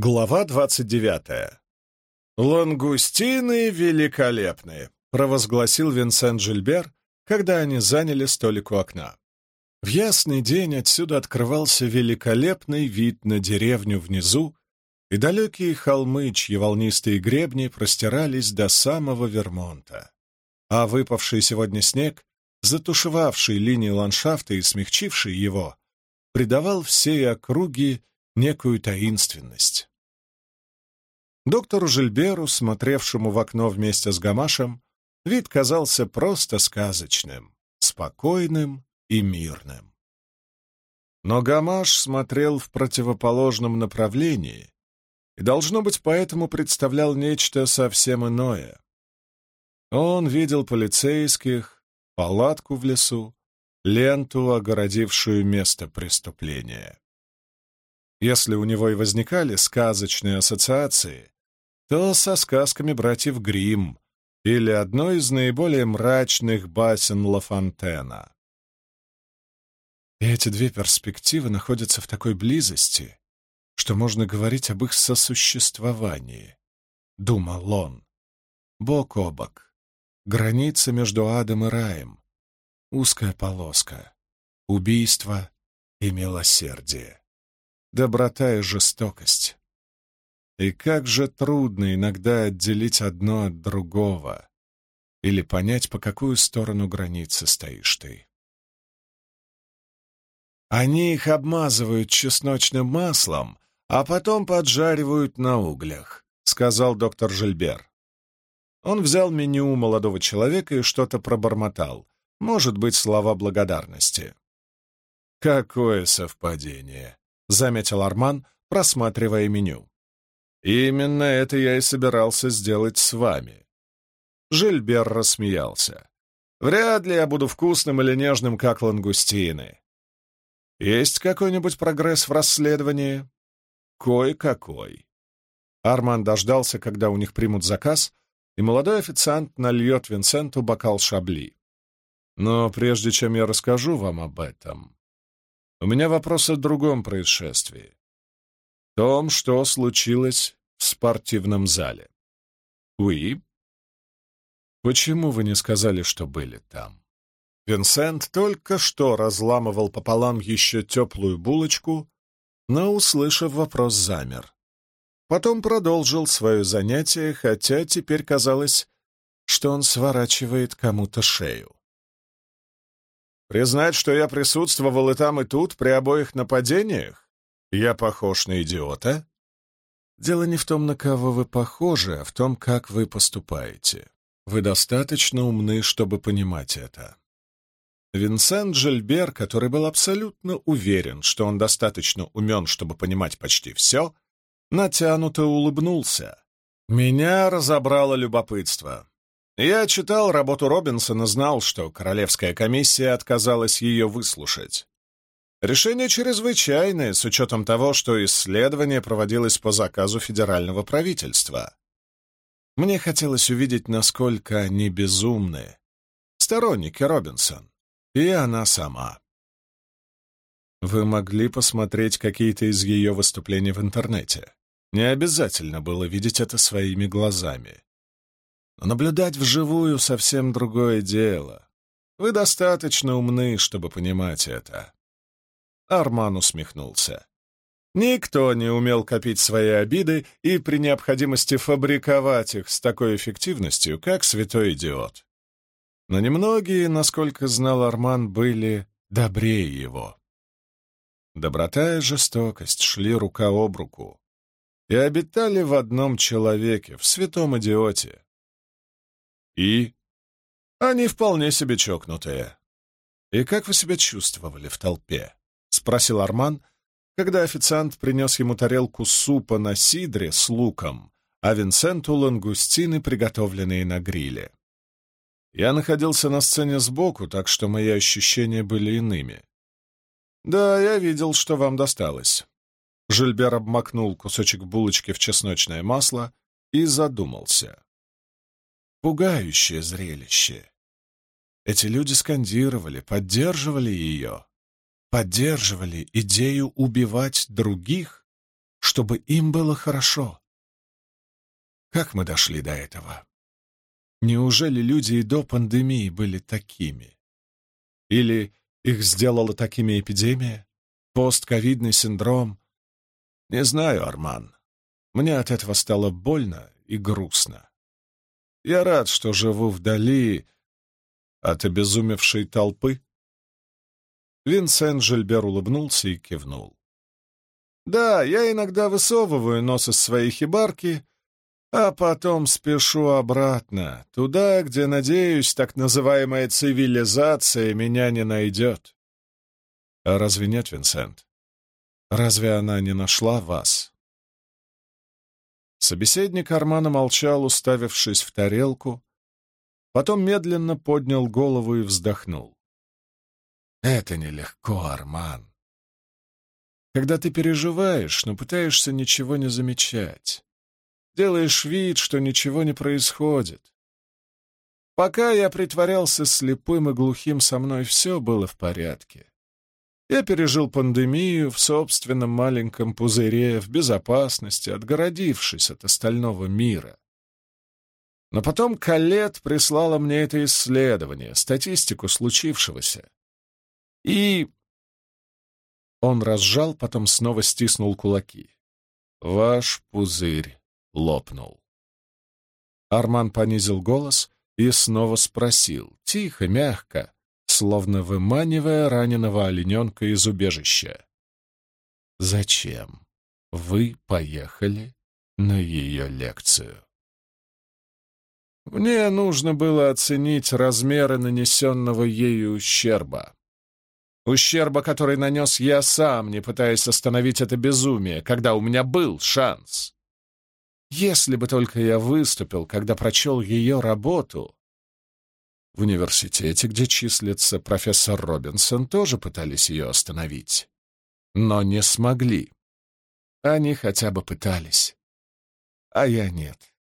Глава двадцать девятая. «Лангустины великолепные!» — провозгласил Винсент Жильбер, когда они заняли столик у окна. В ясный день отсюда открывался великолепный вид на деревню внизу и далекие холмы, чьи волнистые гребни простирались до самого Вермонта. А выпавший сегодня снег, затушевавший линии ландшафта и смягчивший его, придавал всей округе некую таинственность. Доктору Жильберу, смотревшему в окно вместе с Гамашем, вид казался просто сказочным, спокойным и мирным. Но Гамаш смотрел в противоположном направлении и, должно быть, поэтому представлял нечто совсем иное. Он видел полицейских, палатку в лесу, ленту, огородившую место преступления. Если у него и возникали сказочные ассоциации, то со сказками братьев Гримм или одной из наиболее мрачных басен Ла эти две перспективы находятся в такой близости, что можно говорить об их сосуществовании, — думал он. Бок о бок, граница между адом и раем, узкая полоска, убийство и милосердие. Доброта и жестокость. И как же трудно иногда отделить одно от другого или понять, по какую сторону границы стоишь ты. Они их обмазывают чесночным маслом, а потом поджаривают на углях, — сказал доктор Жильбер. Он взял меню молодого человека и что-то пробормотал, может быть, слова благодарности. Какое совпадение! — заметил Арман, просматривая меню. «Именно это я и собирался сделать с вами». Жильбер рассмеялся. «Вряд ли я буду вкусным или нежным, как лангустины. Есть какой-нибудь прогресс в расследовании?» «Кой-какой». Арман дождался, когда у них примут заказ, и молодой официант нальет Винсенту бокал шабли. «Но прежде чем я расскажу вам об этом, у меня вопрос о другом происшествии. Том, что случилось в спортивном зале. Уи? Почему вы не сказали, что были там? Винсент только что разламывал пополам еще теплую булочку, но, услышав вопрос, замер. Потом продолжил свое занятие, хотя теперь казалось, что он сворачивает кому-то шею. Признать, что я присутствовал и там, и тут, при обоих нападениях? Я похож на идиота? Дело не в том, на кого вы похожи, а в том, как вы поступаете. Вы достаточно умны, чтобы понимать это. Винсент Жильбер, который был абсолютно уверен, что он достаточно умен, чтобы понимать почти все, натянуто улыбнулся. Меня разобрало любопытство. Я читал работу Робинсона, знал, что Королевская комиссия отказалась ее выслушать. Решение чрезвычайное, с учетом того, что исследование проводилось по заказу федерального правительства. Мне хотелось увидеть, насколько они безумны. Сторонники Робинсон. И она сама. Вы могли посмотреть какие-то из ее выступлений в интернете. Не обязательно было видеть это своими глазами. Но наблюдать вживую — совсем другое дело. Вы достаточно умны, чтобы понимать это. Арман усмехнулся. Никто не умел копить свои обиды и при необходимости фабриковать их с такой эффективностью, как святой идиот. Но немногие, насколько знал Арман, были добрее его. Доброта и жестокость шли рука об руку и обитали в одном человеке, в святом идиоте. И? Они вполне себе чокнутые. И как вы себя чувствовали в толпе? Спросил Арман, когда официант принес ему тарелку супа на сидре с луком, а Винсенту лангустины, приготовленные на гриле. Я находился на сцене сбоку, так что мои ощущения были иными. «Да, я видел, что вам досталось». Жильбер обмакнул кусочек булочки в чесночное масло и задумался. Пугающее зрелище. Эти люди скандировали, поддерживали ее, поддерживали идею убивать других, чтобы им было хорошо. Как мы дошли до этого? Неужели люди и до пандемии были такими? Или их сделала такими эпидемия? Постковидный синдром? Не знаю, Арман. Мне от этого стало больно и грустно. Я рад, что живу вдали от обезумевшей толпы. Винсент Жильбер улыбнулся и кивнул. Да, я иногда высовываю нос из своей хибарки, а потом спешу обратно, туда, где, надеюсь, так называемая цивилизация меня не найдет. А разве нет, Винсент? Разве она не нашла вас? Собеседник Армана молчал, уставившись в тарелку, потом медленно поднял голову и вздохнул. «Это нелегко, Арман когда ты переживаешь, но пытаешься ничего не замечать. Делаешь вид, что ничего не происходит. Пока я притворялся слепым и глухим, со мной все было в порядке. Я пережил пандемию в собственном маленьком пузыре, в безопасности, отгородившись от остального мира. Но потом Калет прислала мне это исследование, статистику случившегося. И он разжал, потом снова стиснул кулаки. «Ваш пузырь лопнул». Арман понизил голос и снова спросил, тихо, мягко, словно выманивая раненого олененка из убежища. «Зачем вы поехали на ее лекцию?» Мне нужно было оценить размеры нанесенного ею ущерба. Ущерба, который нанес я сам, не пытаясь остановить это безумие, когда у меня был шанс. Если бы только я выступил, когда прочел ее работу... В университете, где числится профессор Робинсон, тоже пытались ее остановить. Но не смогли. Они хотя бы пытались. А я нет.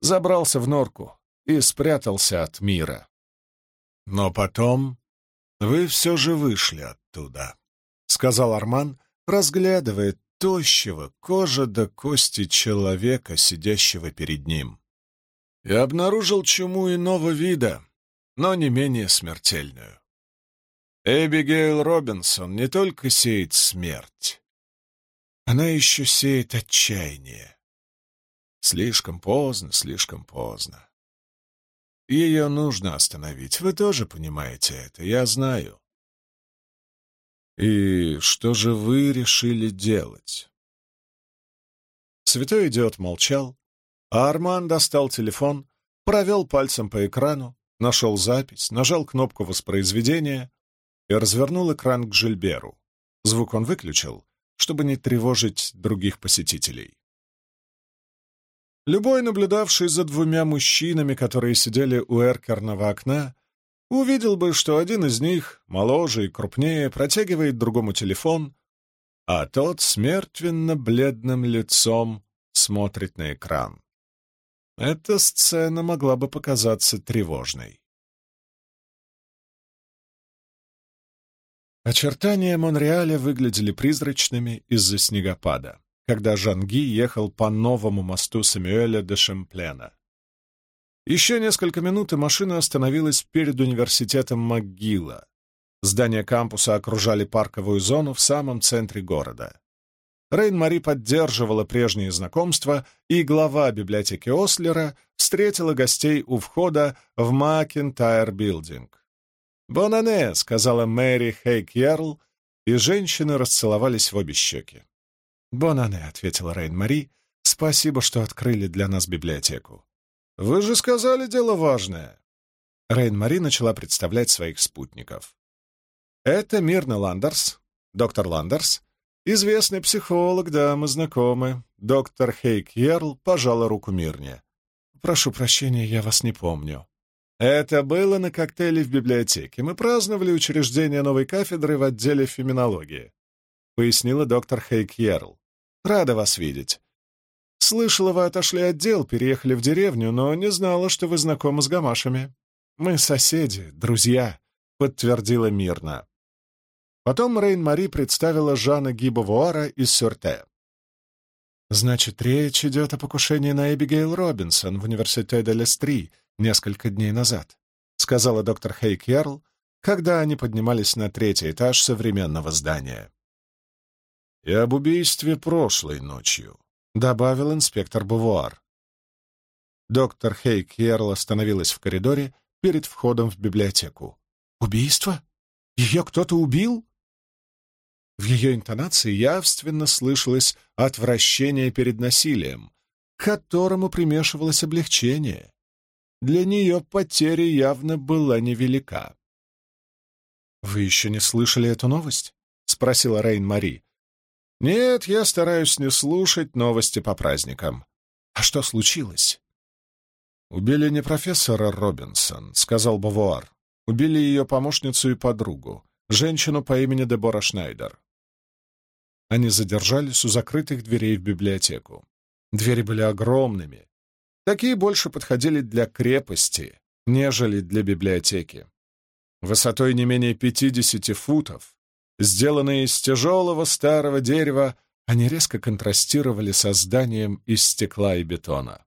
Забрался в норку и спрятался от мира. Но потом «Вы все же вышли оттуда», — сказал Арман, разглядывая тощего, кожа до кости человека, сидящего перед ним. «И обнаружил чуму иного вида, но не менее смертельную. Эбигейл Робинсон не только сеет смерть, она еще сеет отчаяние. Слишком поздно, слишком поздно. Ее нужно остановить. Вы тоже понимаете это, я знаю. И что же вы решили делать? Святой идиот молчал, а Арман достал телефон, провел пальцем по экрану, нашел запись, нажал кнопку воспроизведения и развернул экран к Жильберу. Звук он выключил, чтобы не тревожить других посетителей. Любой, наблюдавший за двумя мужчинами, которые сидели у эркерного окна, увидел бы, что один из них, моложе и крупнее, протягивает другому телефон, а тот с мертвенно-бледным лицом смотрит на экран. Эта сцена могла бы показаться тревожной. Очертания Монреаля выглядели призрачными из-за снегопада когда Жанги ехал по новому мосту Самюэля де Шемплена. Еще несколько минут, и машина остановилась перед университетом МcГилла. Здания кампуса окружали парковую зону в самом центре города. Рейн-Мари поддерживала прежние знакомства, и глава библиотеки Ослера встретила гостей у входа в Макентайр Билдинг. «Бонане», — сказала Мэри Хейк-Ярл, и женщины расцеловались в обе щеки. «Бонане», — ответила Рейн-Мари, — «спасибо, что открыли для нас библиотеку». «Вы же сказали дело важное». Рейн-Мари начала представлять своих спутников. «Это Мирна Ландерс, доктор Ландерс, известный психолог, да, мы знакомы. Доктор Хейк Ерл пожала руку Мирне. Прошу прощения, я вас не помню». Это было на коктейле в библиотеке. Мы праздновали учреждение новой кафедры в отделе феминологии, пояснила доктор Хейк Ерл. Рада вас видеть. Слышала, вы отошли от дел, переехали в деревню, но не знала, что вы знакомы с гамашами. Мы соседи, друзья, — подтвердила мирно. Потом Рейн-Мари представила Жана Гибовуара из Сюрте. Значит, речь идет о покушении на Эбигейл Робинсон в университете Лестри несколько дней назад, сказала доктор Хейк Ярл, когда они поднимались на третий этаж современного здания. «И об убийстве прошлой ночью», — добавил инспектор Бувуар. Доктор Хейк Ярл остановилась в коридоре перед входом в библиотеку. «Убийство? Ее кто-то убил?» В ее интонации явственно слышалось отвращение перед насилием, к которому примешивалось облегчение. Для нее потеря явно была невелика. «Вы еще не слышали эту новость?» — спросила Рейн-Мари. «Нет, я стараюсь не слушать новости по праздникам. А что случилось?» «Убили не профессора Робинсон», — сказал Бавуар. «Убили ее помощницу и подругу, женщину по имени Дебора Шнайдер». Они задержались у закрытых дверей в библиотеку. Двери были огромными. Такие больше подходили для крепости, нежели для библиотеки высотой не менее пятидесяти футов, сделанные из тяжелого старого дерева, они резко контрастировали со зданием из стекла и бетона.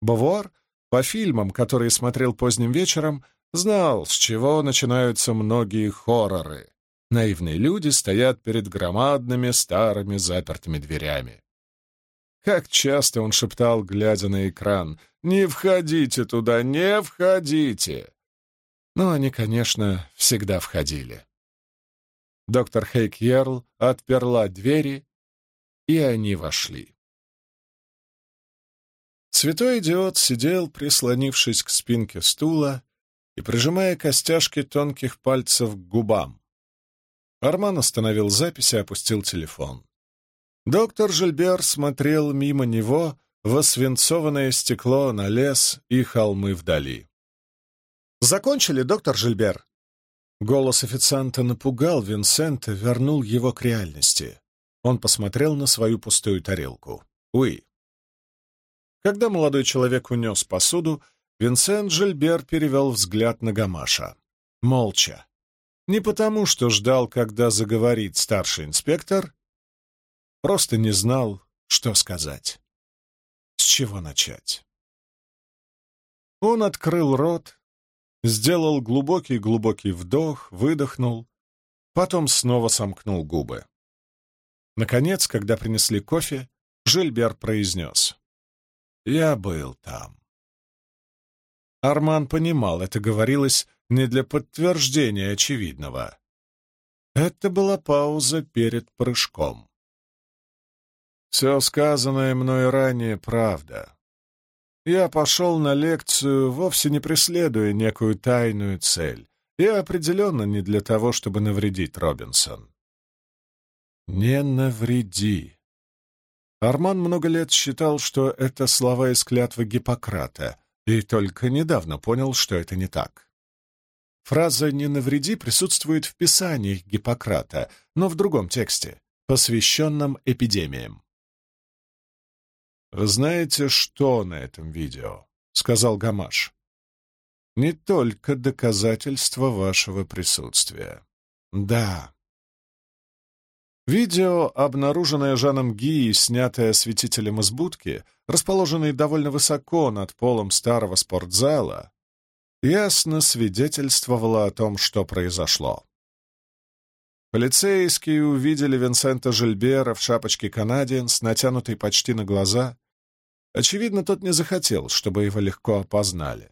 Бавуар, по фильмам, которые смотрел поздним вечером, знал, с чего начинаются многие хорроры. Наивные люди стоят перед громадными старыми запертыми дверями. Как часто он шептал, глядя на экран, «Не входите туда, не входите!» но они, конечно, всегда входили. Доктор Хейк Ярл отперла двери, и они вошли. Святой идиот сидел, прислонившись к спинке стула и прижимая костяшки тонких пальцев к губам. Арман остановил запись и опустил телефон. Доктор Жильбер смотрел мимо него в освинцованное стекло на лес и холмы вдали. «Закончили, доктор Жильбер?» Голос официанта напугал Винсента, вернул его к реальности. Он посмотрел на свою пустую тарелку. «Уи». Когда молодой человек унес посуду, Винсент Жильбер перевел взгляд на Гамаша. Молча. Не потому, что ждал, когда заговорит старший инспектор, просто не знал, что сказать. С чего начать? Он открыл рот, Сделал глубокий-глубокий вдох, выдохнул, потом снова сомкнул губы. Наконец, когда принесли кофе, Жильбер произнес. «Я был там». Арман понимал, это говорилось не для подтверждения очевидного. Это была пауза перед прыжком. Все сказанное мной ранее — правда. Я пошел на лекцию, вовсе не преследуя некую тайную цель, и определенно не для того, чтобы навредить Робинсон. «Не навреди». Арман много лет считал, что это слова из клятвы Гиппократа, и только недавно понял, что это не так. Фраза «не навреди» присутствует в писаниях Гиппократа, но в другом тексте, посвященном эпидемиям. «Вы знаете, что на этом видео?» — сказал Гамаш. «Не только доказательство вашего присутствия. Да». Видео, обнаруженное Жаном Ги и снятое осветителем из будки, расположенной довольно высоко над полом старого спортзала, ясно свидетельствовало о том, что произошло. Полицейские увидели Винсента Жильбера в шапочке канадиенс, натянутой почти на глаза. Очевидно, тот не захотел, чтобы его легко опознали.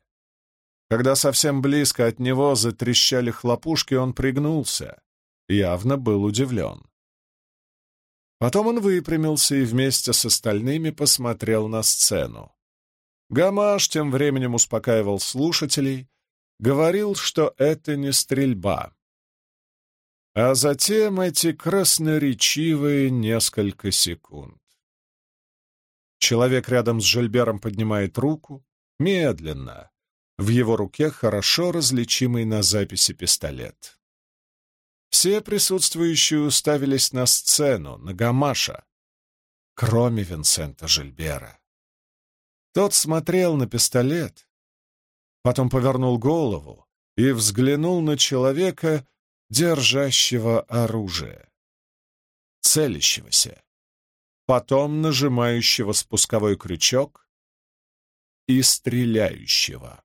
Когда совсем близко от него затрещали хлопушки, он пригнулся. Явно был удивлен. Потом он выпрямился и вместе с остальными посмотрел на сцену. Гамаш тем временем успокаивал слушателей, говорил, что это не стрельба, а затем эти красноречивые несколько секунд. Человек рядом с Жильбером поднимает руку, медленно. В его руке хорошо различимый на записи пистолет. Все присутствующие уставились на сцену, на Гамаша, кроме Винсента Жильбера. Тот смотрел на пистолет, потом повернул голову и взглянул на человека, держащего оружие, целящегося. Потом нажимающего спусковой крючок и стреляющего.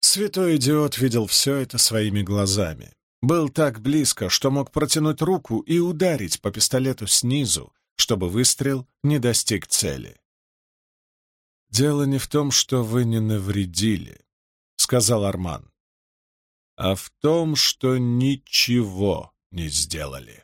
Святой идиот видел все это своими глазами. Был так близко, что мог протянуть руку и ударить по пистолету снизу, чтобы выстрел не достиг цели. «Дело не в том, что вы не навредили», — сказал Арман, — «а в том, что ничего не сделали».